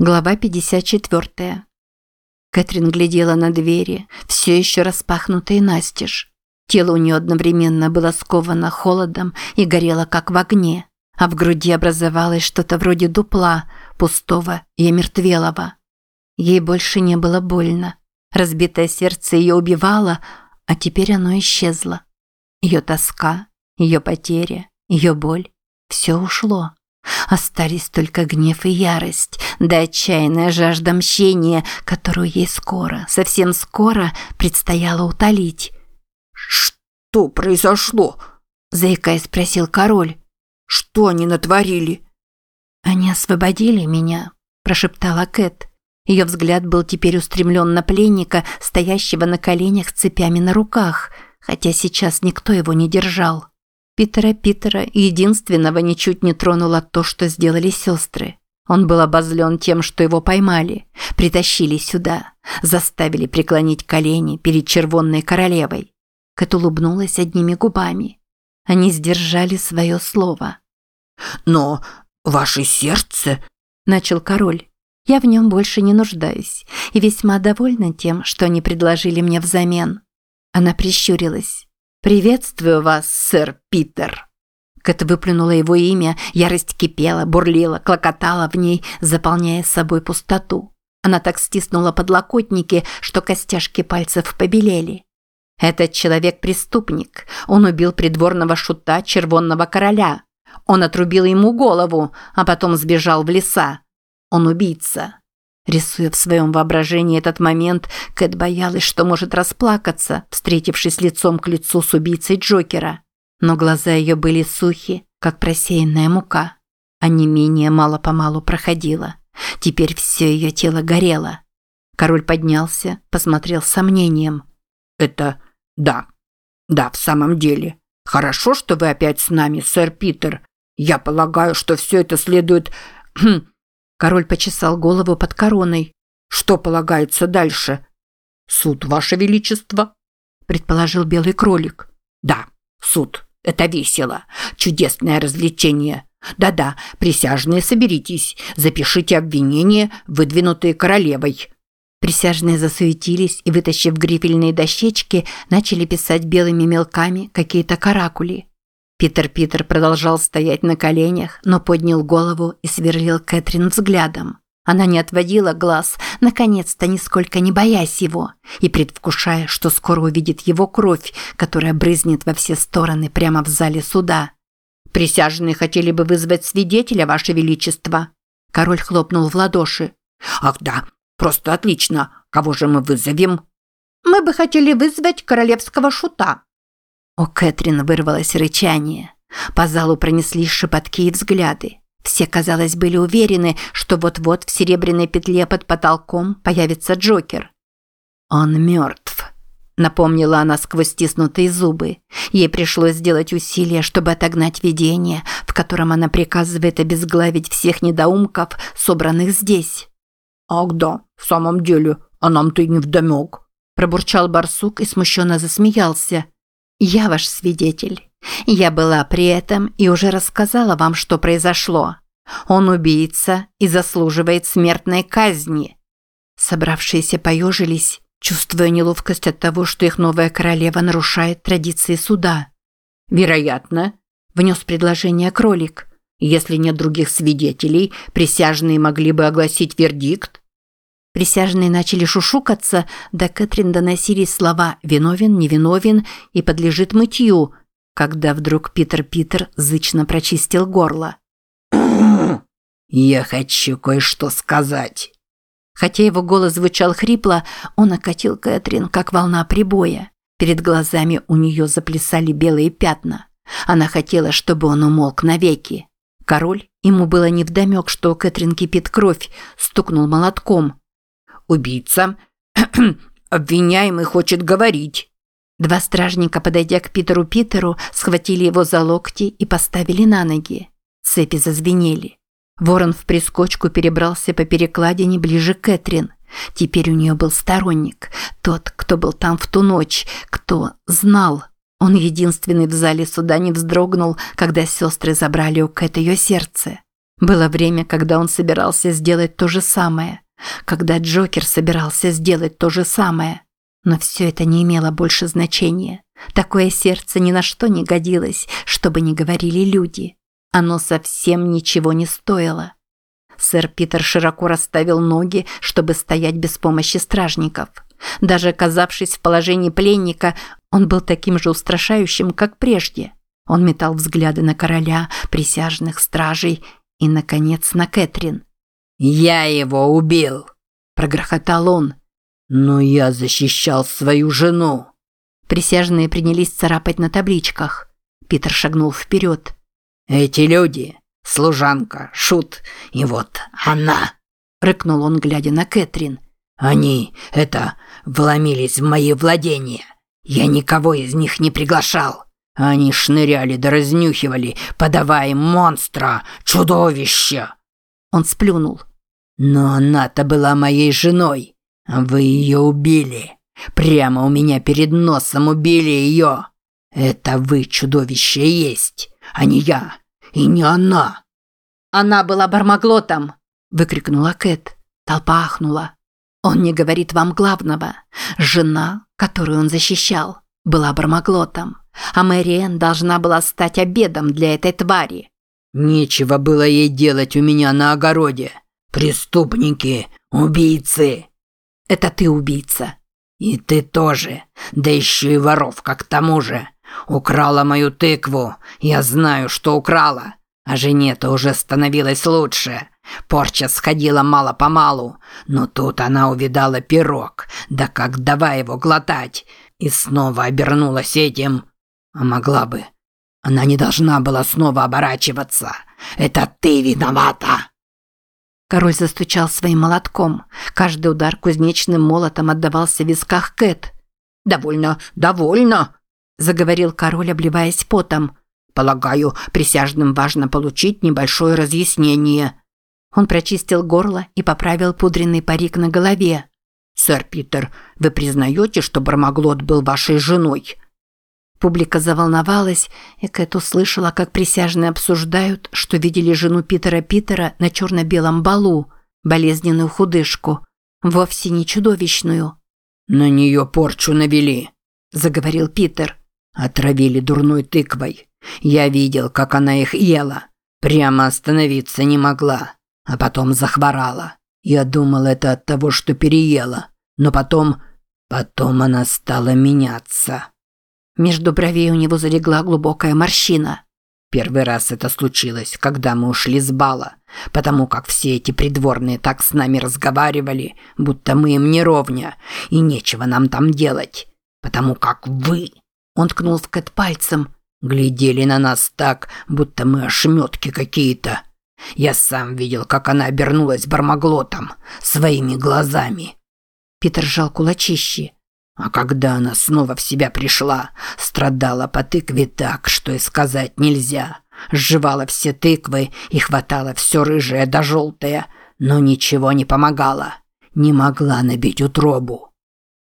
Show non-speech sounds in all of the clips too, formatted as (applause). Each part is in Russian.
Глава 54. Кэтрин глядела на двери, все еще распахнутые настежь. Тело у нее одновременно было сковано холодом и горело как в огне, а в груди образовалось что-то вроде дупла, пустого и омертвелого. Ей больше не было больно. Разбитое сердце ее убивало, а теперь оно исчезло. Ее тоска, ее потеря, ее боль – все ушло. Остались только гнев и ярость, да отчаянная жажда мщения, которую ей скоро, совсем скоро предстояло утолить. «Что произошло?» – заикаясь спросил король. «Что они натворили?» «Они освободили меня», – прошептала Кэт. Ее взгляд был теперь устремлен на пленника, стоящего на коленях с цепями на руках, хотя сейчас никто его не держал. Питера Питера единственного ничуть не тронуло то, что сделали сестры. Он был обозлен тем, что его поймали, притащили сюда, заставили преклонить колени перед червонной королевой. Кэт улыбнулась одними губами. Они сдержали свое слово. «Но ваше сердце...» – начал король. «Я в нем больше не нуждаюсь и весьма довольна тем, что они предложили мне взамен». Она прищурилась. «Приветствую вас, сэр Питер!» Кэт выплюнула его имя, ярость кипела, бурлила, клокотала в ней, заполняя собой пустоту. Она так стиснула подлокотники, что костяшки пальцев побелели. «Этот человек преступник. Он убил придворного шута червонного короля. Он отрубил ему голову, а потом сбежал в леса. Он убийца. Рисуя в своем воображении этот момент, Кэт боялась, что может расплакаться, встретившись лицом к лицу с убийцей Джокера. Но глаза ее были сухи, как просеянная мука. А не менее мало-помалу проходило. Теперь все ее тело горело. Король поднялся, посмотрел с сомнением. «Это... да. Да, в самом деле. Хорошо, что вы опять с нами, сэр Питер. Я полагаю, что все это следует... (clears throat) Король почесал голову под короной. «Что полагается дальше?» «Суд, Ваше Величество», – предположил белый кролик. «Да, суд. Это весело. Чудесное развлечение. Да-да, присяжные, соберитесь. Запишите обвинения, выдвинутые королевой». Присяжные засуетились и, вытащив грифельные дощечки, начали писать белыми мелками какие-то каракули. Питер Питер продолжал стоять на коленях, но поднял голову и сверлил Кэтрин взглядом. Она не отводила глаз, наконец-то нисколько не боясь его, и предвкушая, что скоро увидит его кровь, которая брызнет во все стороны прямо в зале суда. «Присяжные хотели бы вызвать свидетеля, Ваше Величество!» Король хлопнул в ладоши. «Ах да, просто отлично! Кого же мы вызовем?» «Мы бы хотели вызвать королевского шута», у Кэтрин вырвалось рычание. По залу пронеслись шепотки и взгляды. Все, казалось, были уверены, что вот-вот в серебряной петле под потолком появится Джокер. «Он мертв», – напомнила она сквозь стиснутые зубы. Ей пришлось сделать усилие, чтобы отогнать видение, в котором она приказывает обезглавить всех недоумков, собранных здесь. «Ах да, в самом деле, а нам-то и не вдомек», – пробурчал барсук и смущенно засмеялся. Я ваш свидетель. Я была при этом и уже рассказала вам, что произошло. Он убийца и заслуживает смертной казни. Собравшиеся поежились, чувствуя неловкость от того, что их новая королева нарушает традиции суда. Вероятно, внес предложение кролик. Если нет других свидетелей, присяжные могли бы огласить вердикт. Присяжные начали шушукаться, до Кэтрин доносились слова «виновен», «невиновен» и «подлежит мытью», когда вдруг Питер Питер зычно прочистил горло. «Я хочу кое-что сказать». Хотя его голос звучал хрипло, он окатил Кэтрин, как волна прибоя. Перед глазами у нее заплясали белые пятна. Она хотела, чтобы он умолк навеки. Король, ему было невдомек, что у Кэтрин кипит кровь, стукнул молотком. Убийца. (clears throat) Обвиняемый хочет говорить. Два стражника, подойдя к Питеру Питеру, схватили его за локти и поставили на ноги. Цепи зазвенели. Ворон в прискочку перебрался по перекладине ближе к Кэтрин. Теперь у нее был сторонник. Тот, кто был там в ту ночь, кто знал. Он единственный в зале суда не вздрогнул, когда сестры забрали у Кэт ее сердце. Было время, когда он собирался сделать то же самое, когда Джокер собирался сделать то же самое. Но все это не имело больше значения. Такое сердце ни на что не годилось, чтобы не говорили люди. Оно совсем ничего не стоило. Сэр Питер широко расставил ноги, чтобы стоять без помощи стражников. Даже оказавшись в положении пленника, он был таким же устрашающим, как прежде. Он метал взгляды на короля, присяжных, стражей и, наконец, на Кэтрин. «Я его убил!» – прогрохотал он. «Но я защищал свою жену!» Присяжные принялись царапать на табличках. Питер шагнул вперед. «Эти люди, служанка, шут, и вот она!» – рыкнул он, глядя на Кэтрин. «Они, это, вломились в мои владения. Я никого из них не приглашал. Они шныряли да разнюхивали, подавая монстра, чудовище!» Он сплюнул. «Но она-то была моей женой, вы ее убили. Прямо у меня перед носом убили ее. Это вы чудовище есть, а не я, и не она». «Она была бармаглотом!» – выкрикнула Кэт. Толпа ахнула. «Он не говорит вам главного. Жена, которую он защищал, была бармаглотом а Мэриэн должна была стать обедом для этой твари. Нечего было ей делать у меня на огороде. Преступники, убийцы. Это ты убийца. И ты тоже. Да еще и воровка к тому же. Украла мою тыкву. Я знаю, что украла. А жене-то уже становилось лучше. Порча сходила мало-помалу, но тут она увидала пирог, да как давай его глотать, и снова обернулась этим а могла бы. Она не должна была снова оборачиваться. Это ты виновата. Король застучал своим молотком. Каждый удар кузнечным молотом отдавался в висках Кэт. «Довольно, довольно!» – заговорил король, обливаясь потом. «Полагаю, присяжным важно получить небольшое разъяснение». Он прочистил горло и поправил пудренный парик на голове. «Сэр Питер, вы признаете, что Бармаглот был вашей женой?» Публика заволновалась, и Кэт услышала, как присяжные обсуждают, что видели жену Питера Питера на черно-белом балу, болезненную худышку, вовсе не чудовищную. «На нее порчу навели», – заговорил Питер. «Отравили дурной тыквой. Я видел, как она их ела. Прямо остановиться не могла. А потом захворала. Я думал, это от того, что переела. Но потом... Потом она стала меняться». Между бровей у него залегла глубокая морщина. Первый раз это случилось, когда мы ушли с бала, потому как все эти придворные так с нами разговаривали, будто мы им не ровня, и нечего нам там делать. Потому как вы, он ткнул в Кэт пальцем, глядели на нас так, будто мы ошметки какие-то. Я сам видел, как она обернулась бармаглотом, своими глазами. Питер сжал кулачищи. А когда она снова в себя пришла, страдала по тыкве так, что и сказать нельзя. Сживала все тыквы и хватала все рыжее да желтое, но ничего не помогало. Не могла набить утробу.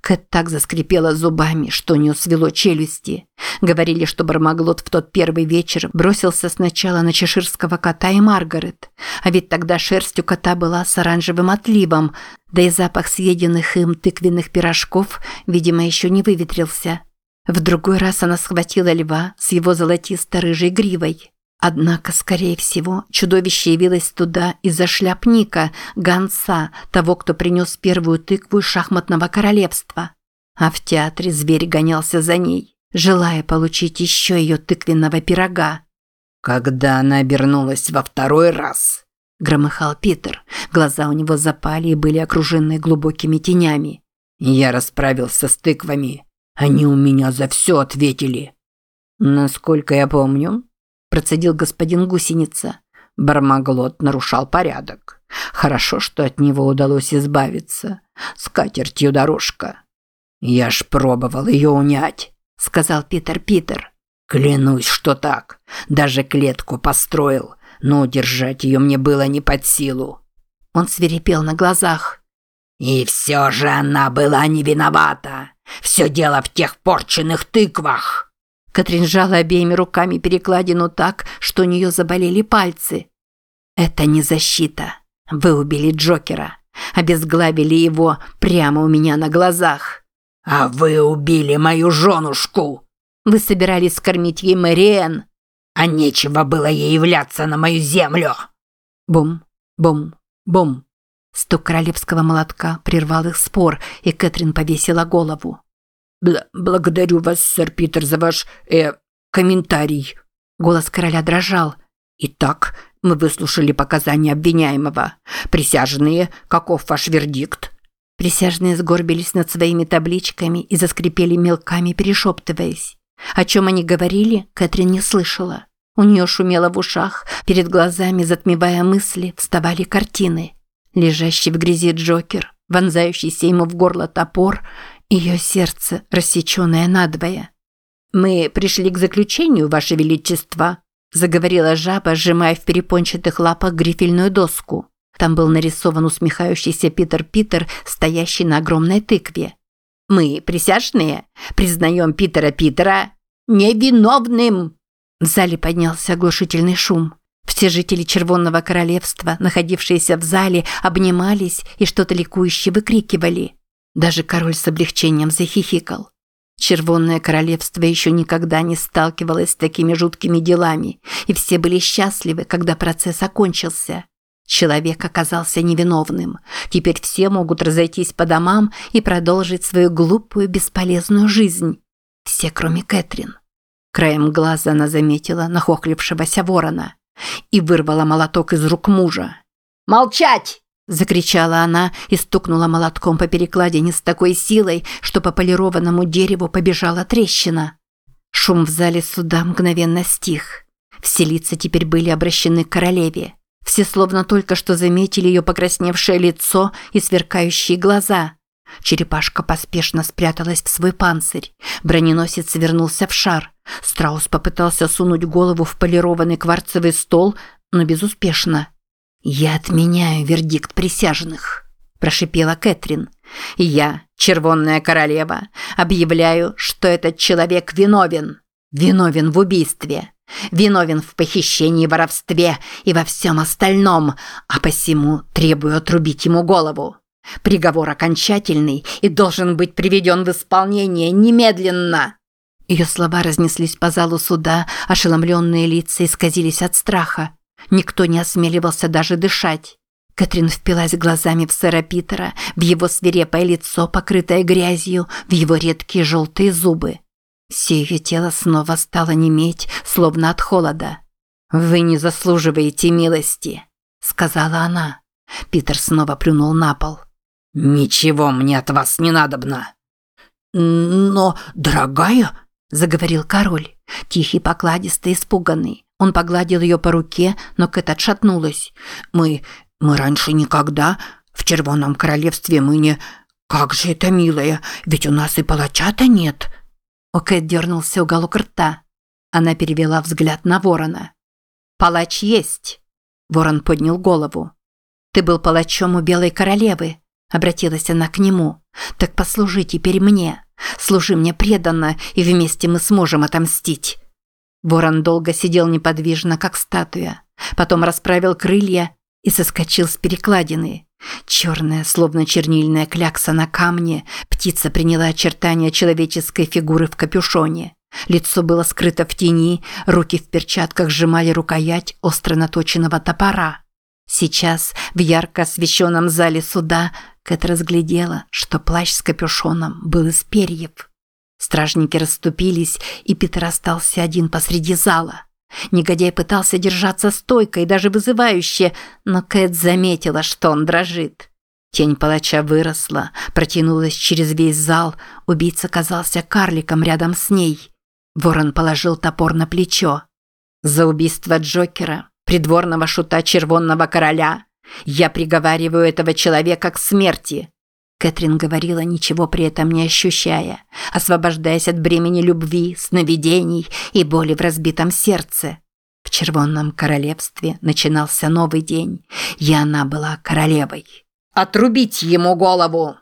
Кэт так заскрипела зубами, что у нее свело челюсти. Говорили, что Бармаглот в тот первый вечер бросился сначала на чеширского кота и Маргарет. А ведь тогда шерсть у кота была с оранжевым отливом, да и запах съеденных им тыквенных пирожков, видимо, еще не выветрился. В другой раз она схватила льва с его золотисто-рыжей гривой. Однако, скорее всего, чудовище явилось туда из-за шляпника, гонца, того, кто принес первую тыкву из шахматного королевства. А в театре зверь гонялся за ней, желая получить еще ее тыквенного пирога. «Когда она обернулась во второй раз», – громыхал Питер. Глаза у него запали и были окружены глубокими тенями. «Я расправился с тыквами. Они у меня за все ответили». «Насколько я помню, процедил господин Гусеница. Бармаглот нарушал порядок. Хорошо, что от него удалось избавиться. С дорожка. «Я ж пробовал ее унять», – сказал Питер Питер. «Клянусь, что так. Даже клетку построил, но удержать ее мне было не под силу». Он свирепел на глазах. «И все же она была не виновата. Все дело в тех порченных тыквах». Катрин сжала обеими руками перекладину так, что у нее заболели пальцы. Это не защита. Вы убили Джокера. Обезглавили его прямо у меня на глазах. А вы убили мою женушку. Вы собирались скормить ей Мэриэн. А нечего было ей являться на мою землю. Бум, бум, бум. Стук королевского молотка прервал их спор, и Кэтрин повесила голову. Бл «Благодарю вас, сэр Питер, за ваш, э, комментарий». Голос короля дрожал. «Итак, мы выслушали показания обвиняемого. Присяжные, каков ваш вердикт?» Присяжные сгорбились над своими табличками и заскрипели мелками, перешептываясь. О чем они говорили, Кэтрин не слышала. У нее шумело в ушах, перед глазами, затмевая мысли, вставали картины. Лежащий в грязи Джокер, вонзающийся ему в горло топор, ее сердце, рассеченное надвое. «Мы пришли к заключению, Ваше Величество», – заговорила жаба, сжимая в перепончатых лапах грифельную доску. Там был нарисован усмехающийся Питер Питер, стоящий на огромной тыкве. «Мы, присяжные, признаем Питера Питера невиновным!» В зале поднялся оглушительный шум. Все жители Червонного Королевства, находившиеся в зале, обнимались и что-то ликующе выкрикивали. Даже король с облегчением захихикал. Червонное королевство еще никогда не сталкивалось с такими жуткими делами, и все были счастливы, когда процесс окончился. Человек оказался невиновным. Теперь все могут разойтись по домам и продолжить свою глупую, бесполезную жизнь. Все, кроме Кэтрин. Краем глаза она заметила нахохлившегося ворона и вырвала молоток из рук мужа. «Молчать!» – закричала она и стукнула молотком по перекладине с такой силой, что по полированному дереву побежала трещина. Шум в зале суда мгновенно стих. Все лица теперь были обращены к королеве. Все словно только что заметили ее покрасневшее лицо и сверкающие глаза. Черепашка поспешно спряталась в свой панцирь. Броненосец вернулся в шар. Страус попытался сунуть голову в полированный кварцевый стол, но безуспешно. «Я отменяю вердикт присяжных», – прошипела Кэтрин. «Я, червонная королева, объявляю, что этот человек виновен. Виновен в убийстве. Виновен в похищении, воровстве и во всем остальном, а посему требую отрубить ему голову. Приговор окончательный и должен быть приведен в исполнение немедленно». Ее слова разнеслись по залу суда, ошеломленные лица исказились от страха. Никто не осмеливался даже дышать. Кэтрин впилась глазами в сэра Питера, в его свирепое лицо, покрытое грязью, в его редкие желтые зубы. Все ее тело снова стало неметь, словно от холода. «Вы не заслуживаете милости», – сказала она. Питер снова плюнул на пол. «Ничего мне от вас не надобно». «Но, дорогая», – заговорил король, тихий, покладистый, испуганный. Он погладил ее по руке, но Кэт отшатнулась. «Мы... мы раньше никогда... В Червоном Королевстве мы не... Как же это, милая, ведь у нас и палача-то нет». У Кэт дернулся уголок рта. Она перевела взгляд на ворона. «Палач есть!» Ворон поднял голову. «Ты был палачом у Белой Королевы», – обратилась она к нему. «Так послужи теперь мне. Служи мне преданно, и вместе мы сможем отомстить». Ворон долго сидел неподвижно, как статуя. Потом расправил крылья и соскочил с перекладины. Черная, словно чернильная клякса на камне, птица приняла очертания человеческой фигуры в капюшоне. Лицо было скрыто в тени, руки в перчатках сжимали рукоять остро наточенного топора. Сейчас, в ярко освещенном зале суда, Кэт разглядела, что плащ с капюшоном был из перьев. Стражники расступились, и Питер остался один посреди зала. Негодяй пытался держаться стойко и даже вызывающе, но Кэт заметила, что он дрожит. Тень палача выросла, протянулась через весь зал, убийца казался карликом рядом с ней. Ворон положил топор на плечо. «За убийство Джокера, придворного шута Червонного Короля, я приговариваю этого человека к смерти. Кэтрин говорила, ничего при этом не ощущая, освобождаясь от бремени любви, сновидений и боли в разбитом сердце. В Червонном королевстве начинался новый день, и она была королевой. «Отрубить ему голову!»